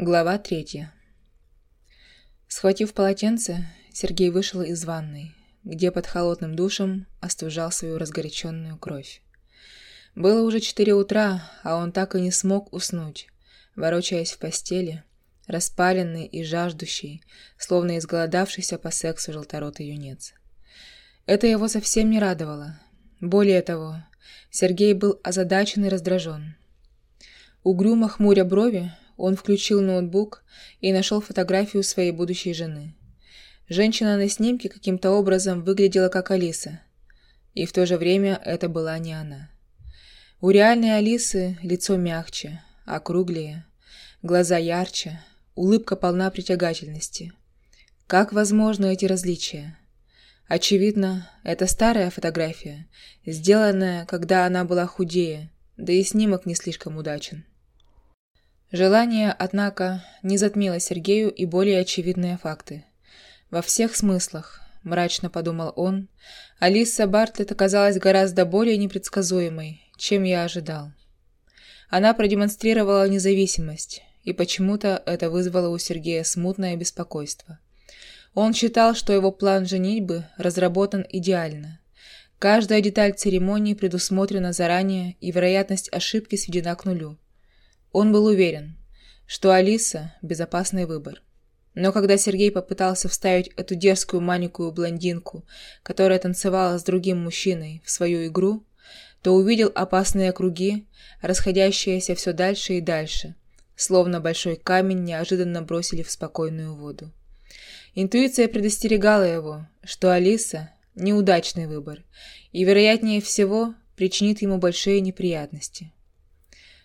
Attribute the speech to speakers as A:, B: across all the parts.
A: Глава третья. Схватив полотенце, Сергей вышел из ванной, где под холодным душем остужал свою разгоряченную кровь. Было уже четыре утра, а он так и не смог уснуть, ворочаясь в постели, распаленный и жаждущий, словно изголодавшийся по сексу желторотый юнец. Это его совсем не радовало. Более того, Сергей был озадачен и раздражен. Угрюмо хмуря брови, он включил ноутбук и нашел фотографию своей будущей жены. Женщина на снимке каким-то образом выглядела как Алиса. И в то же время это была не она. У реальной Алисы лицо мягче, округлее, глаза ярче, улыбка полна притягательности. Как возможны эти различия? Очевидно, это старая фотография, сделанная, когда она была худее, да и снимок не слишком удачен. Желание, однако, не затмило Сергею и более очевидные факты. Во всех смыслах, мрачно подумал он, Алиса Бартлетт оказалась гораздо более непредсказуемой, чем я ожидал. Она продемонстрировала независимость, и почему-то это вызвало у Сергея смутное беспокойство. Он считал, что его план женитьбы разработан идеально. Каждая деталь церемонии предусмотрена заранее, и вероятность ошибки сведена к нулю. Он был уверен, что Алиса – безопасный выбор. Но когда Сергей попытался вставить эту дерзкую маленькую блондинку, которая танцевала с другим мужчиной, в свою игру, то увидел опасные круги, расходящиеся все дальше и дальше, словно большой камень неожиданно бросили в спокойную воду. Интуиция предостерегала его, что Алиса – неудачный выбор, и, вероятнее всего, причинит ему большие неприятности.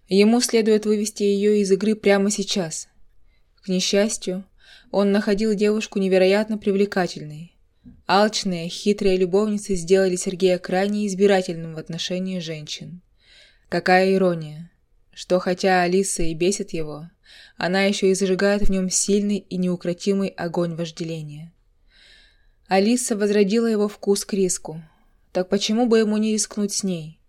A: Ему следует вывести ее из игры прямо сейчас. К несчастью, он находил девушку невероятно привлекательной. Алчные, хитрые любовницы сделали Сергея крайне избирательным в отношении женщин. Какая ирония, что хотя Алиса и бесит его, она еще и зажигает в нем сильный и неукротимый огонь вожделения. Алиса возродила его вкус к риску. Так почему бы ему не рискнуть с ней?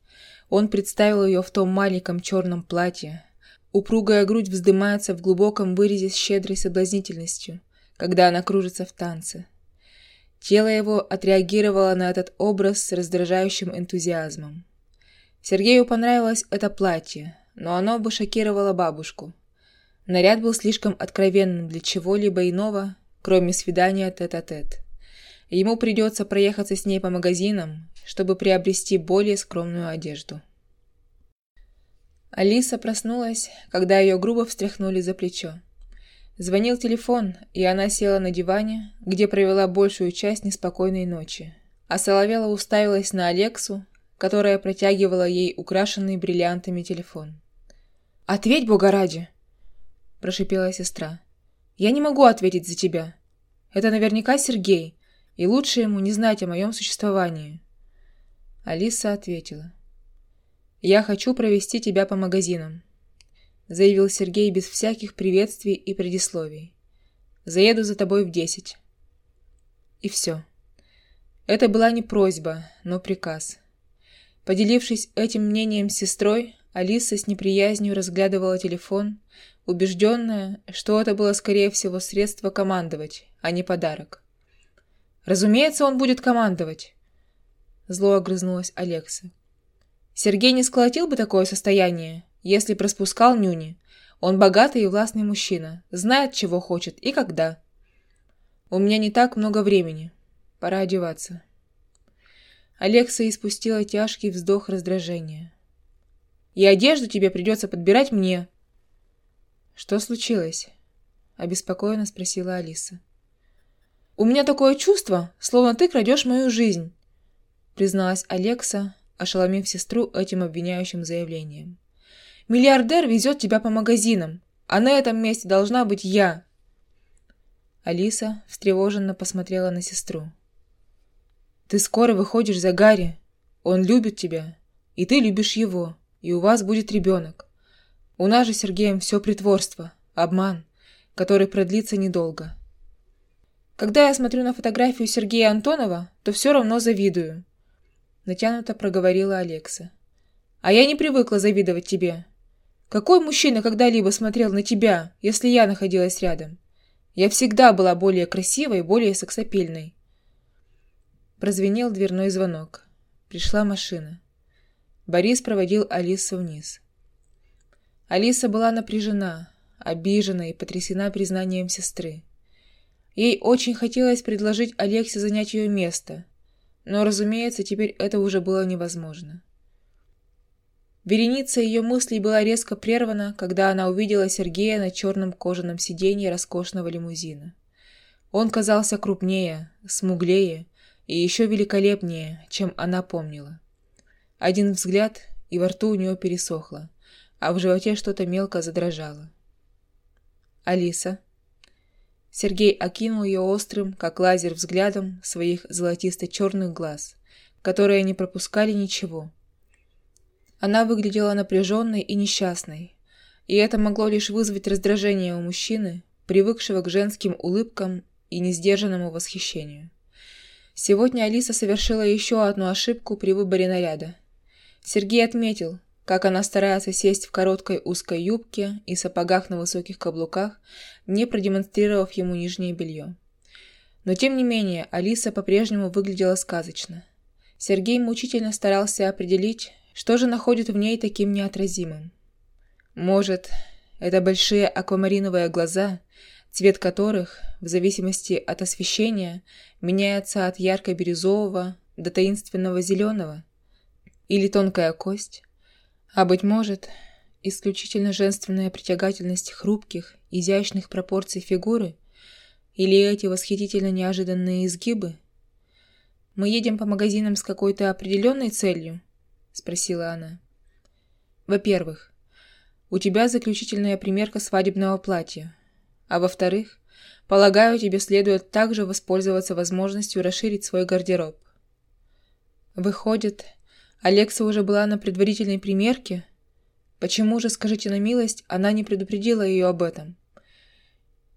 A: Он представил ее в том маленьком черном платье. Упругая грудь вздымается в глубоком вырезе с щедрой соблазнительностью, когда она кружится в танце. Тело его отреагировало на этот образ с раздражающим энтузиазмом. Сергею понравилось это платье, но оно бы шокировало бабушку. Наряд был слишком откровенным для чего-либо иного, кроме свидания тет-а-тет. -тет. Ему придется проехаться с ней по магазинам, чтобы приобрести более скромную одежду. Алиса проснулась, когда ее грубо встряхнули за плечо. Звонил телефон, и она села на диване, где провела большую часть неспокойной ночи. А Соловела уставилась на Алексу, которая протягивала ей украшенный бриллиантами телефон. «Ответь, Бога ради!» – прошипела сестра. «Я не могу ответить за тебя. Это наверняка Сергей, и лучше ему не знать о моем существовании. Алиса ответила. «Я хочу провести тебя по магазинам», — заявил Сергей без всяких приветствий и предисловий. «Заеду за тобой в десять». И все. Это была не просьба, но приказ. Поделившись этим мнением с сестрой, Алиса с неприязнью разглядывала телефон, убежденная, что это было скорее всего средство командовать, а не подарок. Разумеется, он будет командовать. Зло огрызнулась Алекса. Сергей не сколотил бы такое состояние, если проспускал нюни. Он богатый и властный мужчина, знает, чего хочет и когда. У меня не так много времени. Пора одеваться. Алекса испустила тяжкий вздох раздражения. И одежду тебе придется подбирать мне. Что случилось? Обеспокоенно спросила Алиса. «У меня такое чувство, словно ты крадешь мою жизнь», призналась Алекса, ошеломив сестру этим обвиняющим заявлением. «Миллиардер везет тебя по магазинам, а на этом месте должна быть я». Алиса встревоженно посмотрела на сестру. «Ты скоро выходишь за Гарри. Он любит тебя, и ты любишь его, и у вас будет ребенок. У нас же с Сергеем все притворство, обман, который продлится недолго. Когда я смотрю на фотографию Сергея Антонова, то все равно завидую. Натянуто проговорила Алекса. А я не привыкла завидовать тебе. Какой мужчина когда-либо смотрел на тебя, если я находилась рядом? Я всегда была более красивой и более сексапильной. Прозвенел дверной звонок. Пришла машина. Борис проводил Алису вниз. Алиса была напряжена, обижена и потрясена признанием сестры. Ей очень хотелось предложить Алексе занять ее место, но, разумеется, теперь это уже было невозможно. Вереница ее мыслей была резко прервана, когда она увидела Сергея на черном кожаном сиденье роскошного лимузина. Он казался крупнее, смуглее и еще великолепнее, чем она помнила. Один взгляд, и во рту у нее пересохло, а в животе что-то мелко задрожало. «Алиса?» Сергей окинул ее острым, как лазер, взглядом своих золотисто-черных глаз, которые не пропускали ничего. Она выглядела напряженной и несчастной, и это могло лишь вызвать раздражение у мужчины, привыкшего к женским улыбкам и несдержанному восхищению. Сегодня Алиса совершила еще одну ошибку при выборе наряда. Сергей отметил, как она старается сесть в короткой узкой юбке и сапогах на высоких каблуках, не продемонстрировав ему нижнее белье. Но тем не менее, Алиса по-прежнему выглядела сказочно. Сергей мучительно старался определить, что же находит в ней таким неотразимым. Может, это большие аквамариновые глаза, цвет которых, в зависимости от освещения, меняется от ярко-бирюзового до таинственного зеленого? Или тонкая кость? А быть может, исключительно женственная притягательность хрупких, изящных пропорций фигуры? Или эти восхитительно неожиданные изгибы? Мы едем по магазинам с какой-то определенной целью? Спросила она. Во-первых, у тебя заключительная примерка свадебного платья. А во-вторых, полагаю, тебе следует также воспользоваться возможностью расширить свой гардероб. Выходит, Алекса уже была на предварительной примерке? Почему же, скажите на милость, она не предупредила ее об этом?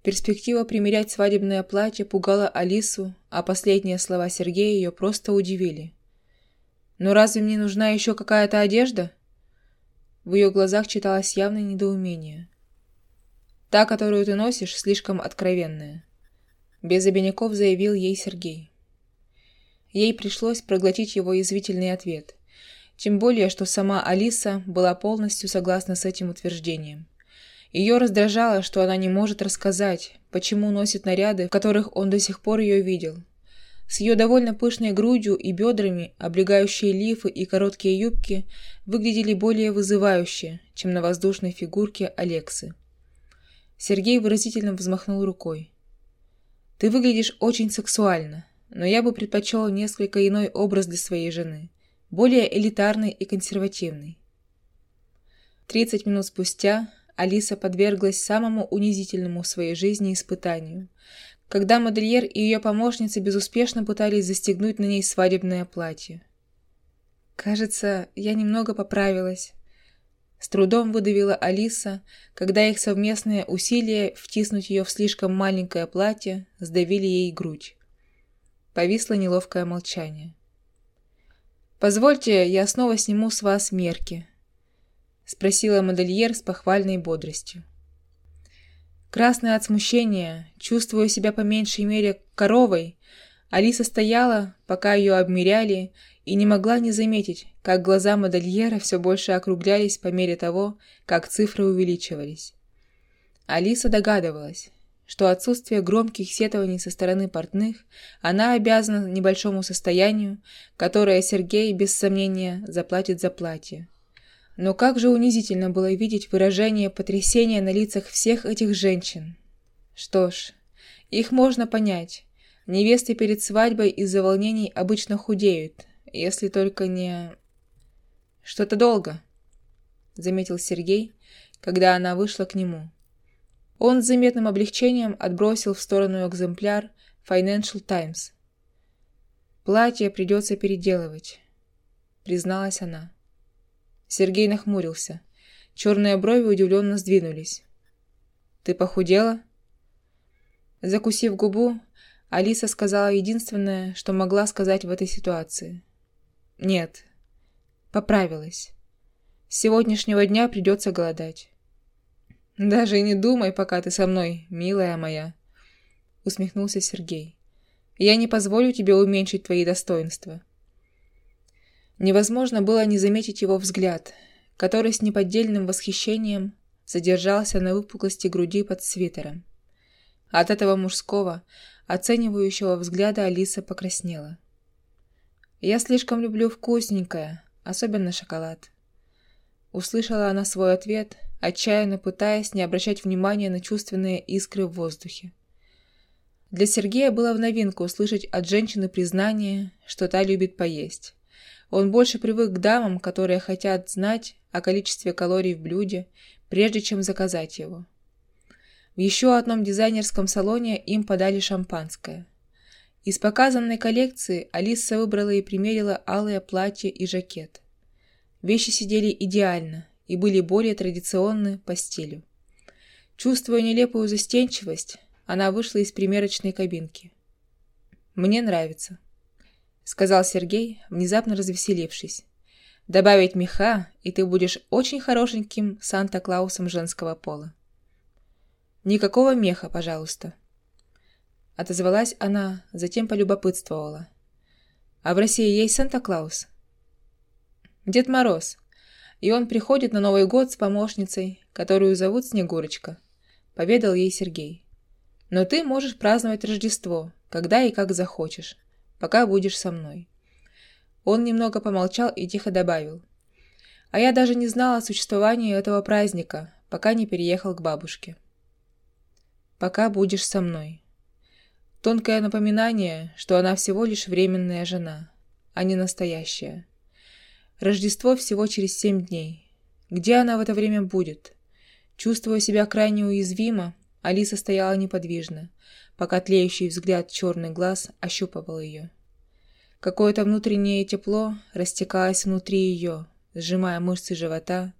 A: Перспектива примерять свадебное платье пугала Алису, а последние слова Сергея ее просто удивили. «Но разве мне нужна еще какая-то одежда?» В ее глазах читалось явное недоумение. «Та, которую ты носишь, слишком откровенная», — без обиняков заявил ей Сергей. Ей пришлось проглотить его язвительный ответ. Тем более, что сама Алиса была полностью согласна с этим утверждением. Ее раздражало, что она не может рассказать, почему носит наряды, в которых он до сих пор ее видел. С ее довольно пышной грудью и бедрами облегающие лифы и короткие юбки выглядели более вызывающе, чем на воздушной фигурке Алексы. Сергей выразительно взмахнул рукой. «Ты выглядишь очень сексуально, но я бы предпочел несколько иной образ для своей жены более элитарный и консервативный. 30 минут спустя Алиса подверглась самому унизительному в своей жизни испытанию, когда модельер и ее помощница безуспешно пытались застегнуть на ней свадебное платье. «Кажется, я немного поправилась», — с трудом выдавила Алиса, когда их совместные усилия втиснуть ее в слишком маленькое платье сдавили ей грудь. Повисло неловкое молчание. «Позвольте, я снова сниму с вас мерки», — спросила модельер с похвальной бодростью. Красная от смущения, чувствуя себя по меньшей мере коровой, Алиса стояла, пока ее обмеряли, и не могла не заметить, как глаза модельера все больше округлялись по мере того, как цифры увеличивались. Алиса догадывалась, что отсутствие громких сетований со стороны портных она обязана небольшому состоянию, которое Сергей, без сомнения, заплатит за платье. Но как же унизительно было видеть выражение потрясения на лицах всех этих женщин. Что ж, их можно понять. Невесты перед свадьбой из-за волнений обычно худеют, если только не... Что-то долго, заметил Сергей, когда она вышла к нему. Он с заметным облегчением отбросил в сторону экземпляр Financial Times. «Платье придется переделывать», — призналась она. Сергей нахмурился. Черные брови удивленно сдвинулись. «Ты похудела?» Закусив губу, Алиса сказала единственное, что могла сказать в этой ситуации. «Нет, поправилась. С сегодняшнего дня придется голодать. «Даже и не думай, пока ты со мной, милая моя», — усмехнулся Сергей. «Я не позволю тебе уменьшить твои достоинства». Невозможно было не заметить его взгляд, который с неподдельным восхищением задержался на выпуклости груди под свитером. От этого мужского, оценивающего взгляда Алиса покраснела. «Я слишком люблю вкусненькое, особенно шоколад». Услышала она свой ответ, отчаянно пытаясь не обращать внимания на чувственные искры в воздухе. Для Сергея было в новинку услышать от женщины признание, что та любит поесть. Он больше привык к дамам, которые хотят знать о количестве калорий в блюде, прежде чем заказать его. В еще одном дизайнерском салоне им подали шампанское. Из показанной коллекции Алиса выбрала и примерила алое платье и жакет. Вещи сидели идеально и были более традиционны по стилю. Чувствуя нелепую застенчивость, она вышла из примерочной кабинки. «Мне нравится», — сказал Сергей, внезапно развеселившись. «Добавить меха, и ты будешь очень хорошеньким Санта-Клаусом женского пола». «Никакого меха, пожалуйста», — отозвалась она, затем полюбопытствовала. «А в России есть Санта-Клаус?» «Дед Мороз», и он приходит на Новый год с помощницей, которую зовут Снегурочка», — поведал ей Сергей. «Но ты можешь праздновать Рождество, когда и как захочешь, пока будешь со мной». Он немного помолчал и тихо добавил. «А я даже не знала о существовании этого праздника, пока не переехал к бабушке». «Пока будешь со мной». Тонкое напоминание, что она всего лишь временная жена, а не настоящая. Рождество всего через семь дней. Где она в это время будет? Чувствуя себя крайне уязвимо, Алиса стояла неподвижно, пока тлеющий взгляд черный глаз ощупывал ее. Какое-то внутреннее тепло растекалось внутри ее, сжимая мышцы живота,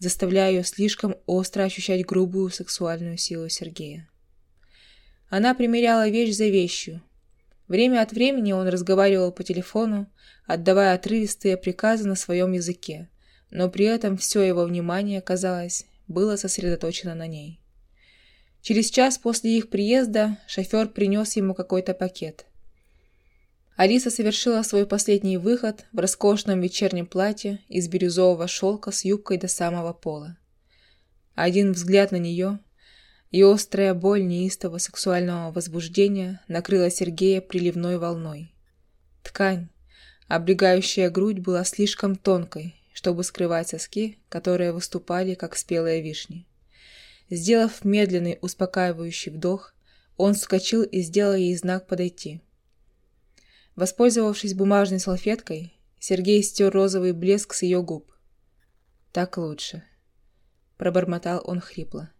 A: заставляя ее слишком остро ощущать грубую сексуальную силу Сергея. Она примеряла вещь за вещью, Время от времени он разговаривал по телефону, отдавая отрывистые приказы на своем языке, но при этом все его внимание, казалось, было сосредоточено на ней. Через час после их приезда шофер принес ему какой-то пакет. Алиса совершила свой последний выход в роскошном вечернем платье из бирюзового шелка с юбкой до самого пола. Один взгляд на нее, и острая боль неистого сексуального возбуждения накрыла Сергея приливной волной. Ткань, облегающая грудь, была слишком тонкой, чтобы скрывать соски, которые выступали, как спелые вишни. Сделав медленный, успокаивающий вдох, он вскочил и сделал ей знак подойти. Воспользовавшись бумажной салфеткой, Сергей стер розовый блеск с ее губ. «Так лучше», — пробормотал он хрипло.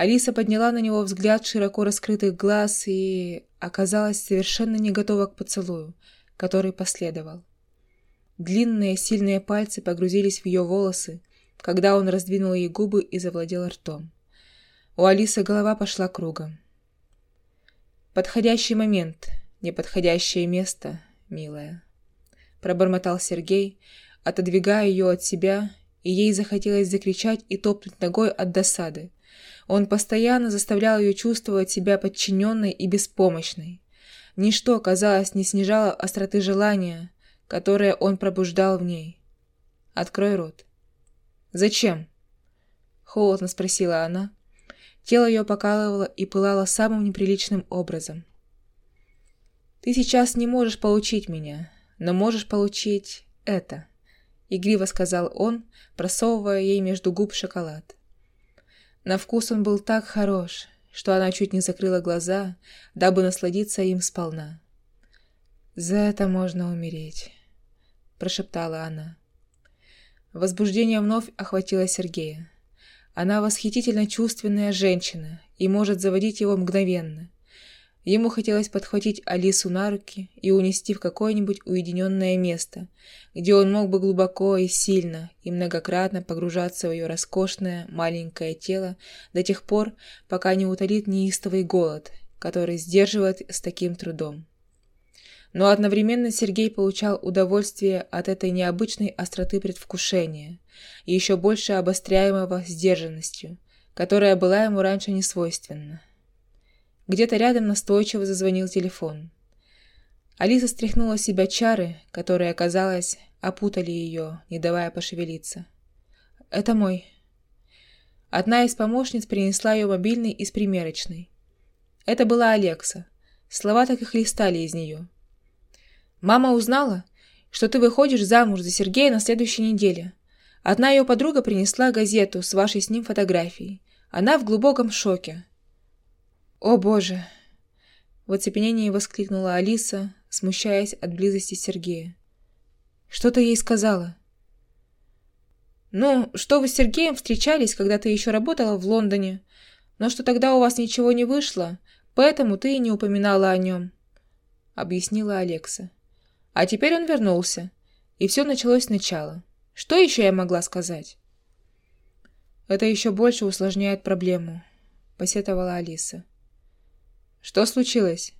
A: Алиса подняла на него взгляд широко раскрытых глаз и оказалась совершенно не готова к поцелую, который последовал. Длинные сильные пальцы погрузились в ее волосы, когда он раздвинул ей губы и завладел ртом. У Алисы голова пошла кругом. «Подходящий момент, неподходящее место, милая», — пробормотал Сергей, отодвигая ее от себя, и ей захотелось закричать и топнуть ногой от досады, он постоянно заставлял ее чувствовать себя подчиненной и беспомощной. Ничто, казалось, не снижало остроты желания, которое он пробуждал в ней. «Открой рот». «Зачем?» — холодно спросила она. Тело ее покалывало и пылало самым неприличным образом. «Ты сейчас не можешь получить меня, но можешь получить это», — игриво сказал он, просовывая ей между губ шоколад. На вкус он был так хорош, что она чуть не закрыла глаза, дабы насладиться им сполна. «За это можно умереть», — прошептала она. Возбуждение вновь охватило Сергея. Она восхитительно чувственная женщина и может заводить его мгновенно. Ему хотелось подхватить Алису на руки и унести в какое-нибудь уединенное место, где он мог бы глубоко и сильно и многократно погружаться в ее роскошное маленькое тело до тех пор, пока не утолит неистовый голод, который сдерживает с таким трудом. но одновременно Сергей получал удовольствие от этой необычной остроты предвкушения и еще больше обостряемого сдержанностью, которая была ему раньше не свойственна. Где-то рядом настойчиво зазвонил телефон. Алиса стряхнула с себя чары, которые, оказалось, опутали ее, не давая пошевелиться. «Это мой». Одна из помощниц принесла ее мобильный из примерочной. Это была Алекса. Слова так и хлестали из нее. «Мама узнала, что ты выходишь замуж за Сергея на следующей неделе. Одна ее подруга принесла газету с вашей с ним фотографией. Она в глубоком шоке». «О, Боже!» В оцепенении воскликнула Алиса, смущаясь от близости Сергея. «Что ты ей сказала?» «Ну, что вы с Сергеем встречались, когда ты еще работала в Лондоне, но что тогда у вас ничего не вышло, поэтому ты и не упоминала о нем», — объяснила Алекса. А теперь он вернулся, и все началось сначала. Что еще я могла сказать? Это еще больше усложняет проблему, посетовала Алиса. Что случилось?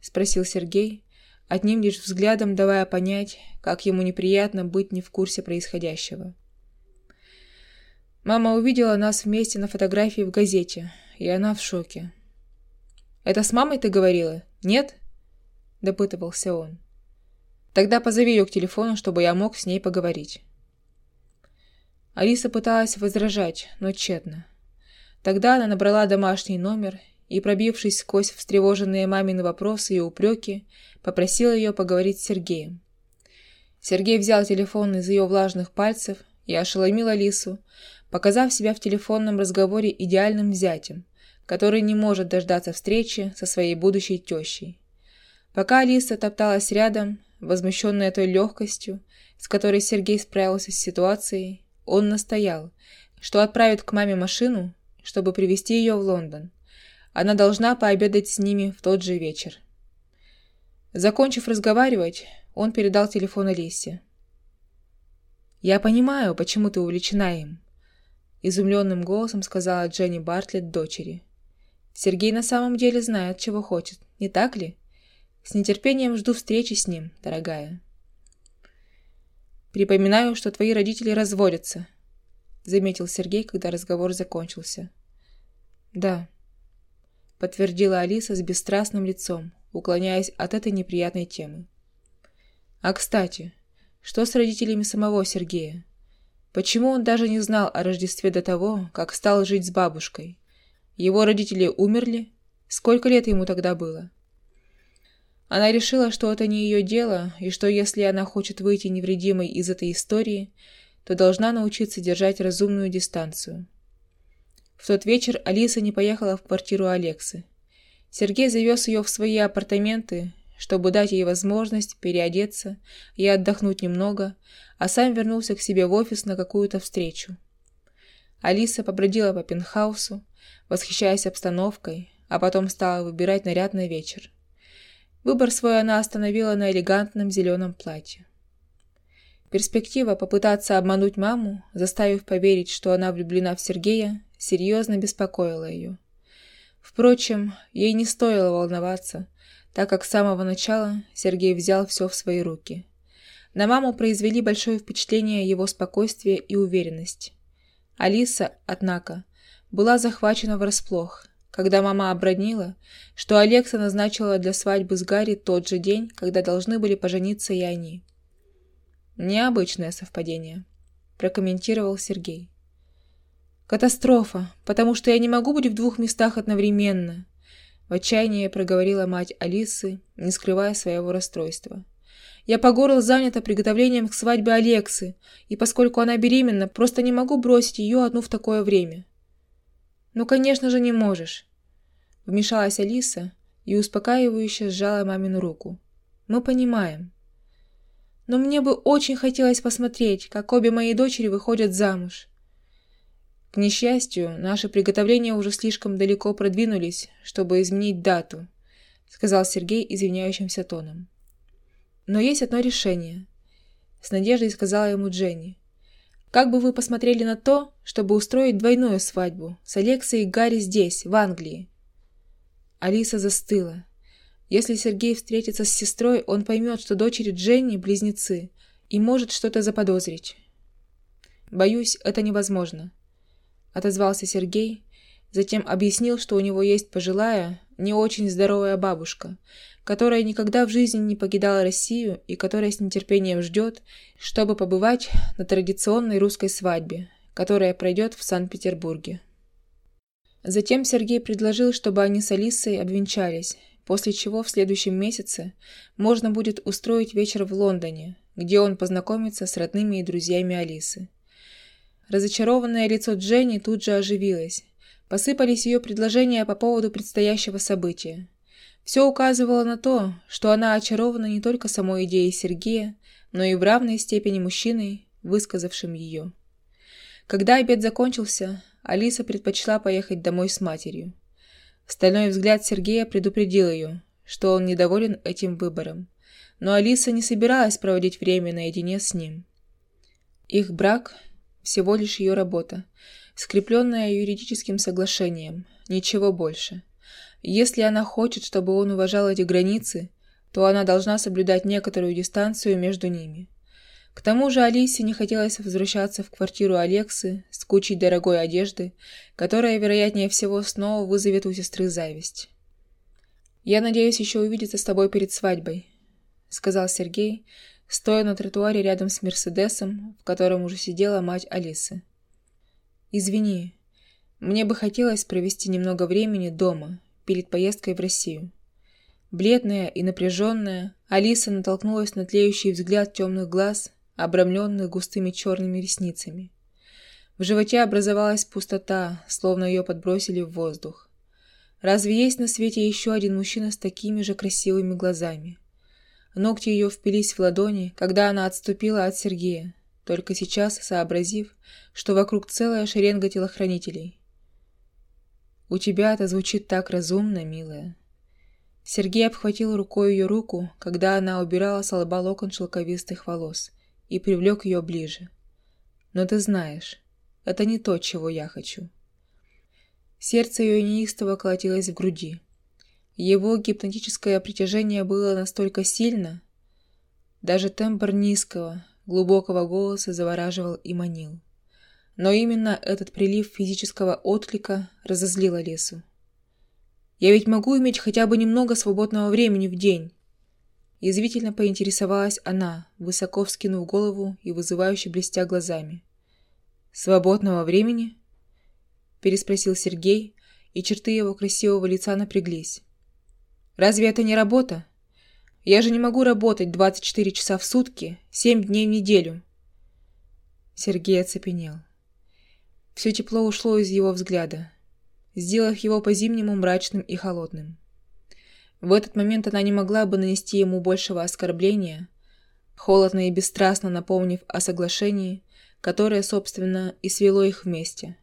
A: Спросил Сергей, одним лишь взглядом давая понять, как ему неприятно быть не в курсе происходящего. Мама увидела нас вместе на фотографии в газете, и она в шоке. «Это с мамой ты говорила? Нет?» – допытывался он. Тогда позови ее к телефону, чтобы я мог с ней поговорить. Алиса пыталась возражать, но тщетно. Тогда она набрала домашний номер и, пробившись сквозь встревоженные мамины вопросы и упреки, попросила ее поговорить с Сергеем. Сергей взял телефон из ее влажных пальцев и ошеломил Алису, показав себя в телефонном разговоре идеальным зятем, который не может дождаться встречи со своей будущей тещей. Пока Алиса топталась рядом, Возмущенный той легкостью, с которой Сергей справился с ситуацией, он настоял, что отправит к маме машину, чтобы привезти ее в Лондон. Она должна пообедать с ними в тот же вечер. Закончив разговаривать, он передал телефон Алисе. «Я понимаю, почему ты увлечена им», — изумленным голосом сказала Дженни Бартлетт дочери. «Сергей на самом деле знает, чего хочет, не так ли?» С нетерпением жду встречи с ним, дорогая. Припоминаю, что твои родители разводятся, заметил Сергей, когда разговор закончился. Да, подтвердила Алиса с бесстрастным лицом, уклоняясь от этой неприятной темы. А кстати, что с родителями самого Сергея? Почему он даже не знал о Рождестве до того, как стал жить с бабушкой? Его родители умерли? Сколько лет ему тогда было? Она решила, что это не ее дело, и что если она хочет выйти невредимой из этой истории, то должна научиться держать разумную дистанцию. В тот вечер Алиса не поехала в квартиру Алексы. Сергей завез ее в свои апартаменты, чтобы дать ей возможность переодеться и отдохнуть немного, а сам вернулся к себе в офис на какую-то встречу. Алиса побродила по пентхаусу, восхищаясь обстановкой, а потом стала выбирать наряд на вечер. Выбор свой она остановила на элегантном зеленом платье. Перспектива попытаться обмануть маму, заставив поверить, что она влюблена в Сергея, серьезно беспокоила ее. Впрочем, ей не стоило волноваться, так как с самого начала Сергей взял все в свои руки. На маму произвели большое впечатление его спокойствие и уверенность. Алиса, однако, была захвачена врасплох, когда мама обронила, что Алекса назначила для свадьбы с Гарри тот же день, когда должны были пожениться и они. «Необычное совпадение», – прокомментировал Сергей. «Катастрофа, потому что я не могу быть в двух местах одновременно», – в отчаянии проговорила мать Алисы, не скрывая своего расстройства. «Я по горло занята приготовлением к свадьбе Алексы, и поскольку она беременна, просто не могу бросить ее одну в такое время». «Ну, конечно же, не можешь. Вмешалась Алиса и успокаивающе сжала мамину руку. «Мы понимаем». «Но мне бы очень хотелось посмотреть, как обе мои дочери выходят замуж». К несчастью, наши приготовления уже слишком далеко продвинулись, чтобы изменить дату, сказал Сергей извиняющимся тоном. Но есть одно решение, с надеждой сказала ему Дженни. Как бы вы посмотрели на то, чтобы устроить двойную свадьбу с Алексой и Гарри здесь, в Англии? Алиса застыла. Если Сергей встретится с сестрой, он поймет, что дочери Дженни – близнецы, и может что-то заподозрить. «Боюсь, это невозможно», – отозвался Сергей, затем объяснил, что у него есть пожилая, не очень здоровая бабушка, которая никогда в жизни не покидала Россию и которая с нетерпением ждет, чтобы побывать на традиционной русской свадьбе, которая пройдет в Санкт-Петербурге. Затем Сергей предложил, чтобы они с Алисой обвенчались, после чего в следующем месяце можно будет устроить вечер в Лондоне, где он познакомится с родными и друзьями Алисы. Разочарованное лицо Дженни тут же оживилось. Посыпались ее предложения по поводу предстоящего события. Все указывало на то, что она очарована не только самой идеей Сергея, но и в равной степени мужчиной, высказавшим ее. Когда обед закончился, Алиса предпочла поехать домой с матерью. Стальной взгляд Сергея предупредил ее, что он недоволен этим выбором. Но Алиса не собиралась проводить время наедине с ним. Их брак – всего лишь ее работа, скрепленная юридическим соглашением, ничего больше. Если она хочет, чтобы он уважал эти границы, то она должна соблюдать некоторую дистанцию между ними. К тому же Алисе не хотелось возвращаться в квартиру Алексы с кучей дорогой одежды, которая, вероятнее всего, снова вызовет у сестры зависть. «Я надеюсь еще увидеться с тобой перед свадьбой», — сказал Сергей, стоя на тротуаре рядом с Мерседесом, в котором уже сидела мать Алисы. «Извини, мне бы хотелось провести немного времени дома, перед поездкой в Россию». Бледная и напряженная, Алиса натолкнулась на тлеющий взгляд темных глаз обрамленных густыми черными ресницами. В животе образовалась пустота, словно ее подбросили в воздух. Разве есть на свете еще один мужчина с такими же красивыми глазами? Ногти ее впились в ладони, когда она отступила от Сергея, только сейчас сообразив, что вокруг целая шеренга телохранителей. «У тебя это звучит так разумно, милая». Сергей обхватил рукой ее руку, когда она убирала с лба локон шелковистых волос, и привлек ее ближе. Но ты знаешь, это не то, чего я хочу. Сердце ее неистово колотилось в груди. Его гипнотическое притяжение было настолько сильно, даже тембр низкого, глубокого голоса завораживал и манил. Но именно этот прилив физического отклика разозлил Алису. «Я ведь могу иметь хотя бы немного свободного времени в день. Язвительно поинтересовалась она, высоко вскинув голову и вызывающе блестя глазами. «Свободного времени?» Переспросил Сергей, и черты его красивого лица напряглись. «Разве это не работа? Я же не могу работать 24 часа в сутки, 7 дней в неделю». Сергей оцепенел. Все тепло ушло из его взгляда, сделав его по-зимнему мрачным и холодным. В этот момент она не могла бы нанести ему большего оскорбления, холодно и бесстрастно напомнив о соглашении, которое, собственно, и свело их вместе.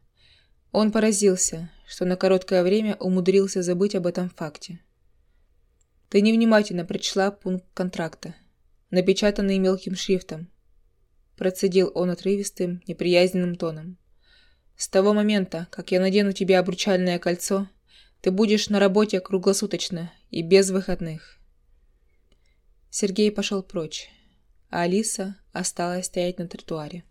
A: Он поразился, что на короткое время умудрился забыть об этом факте. «Ты невнимательно прочла пункт контракта, напечатанный мелким шрифтом», процедил он отрывистым, неприязненным тоном. «С того момента, как я надену тебе обручальное кольцо, ты будешь на работе круглосуточно и без выходных. Сергей пошел прочь, а Алиса осталась стоять на тротуаре.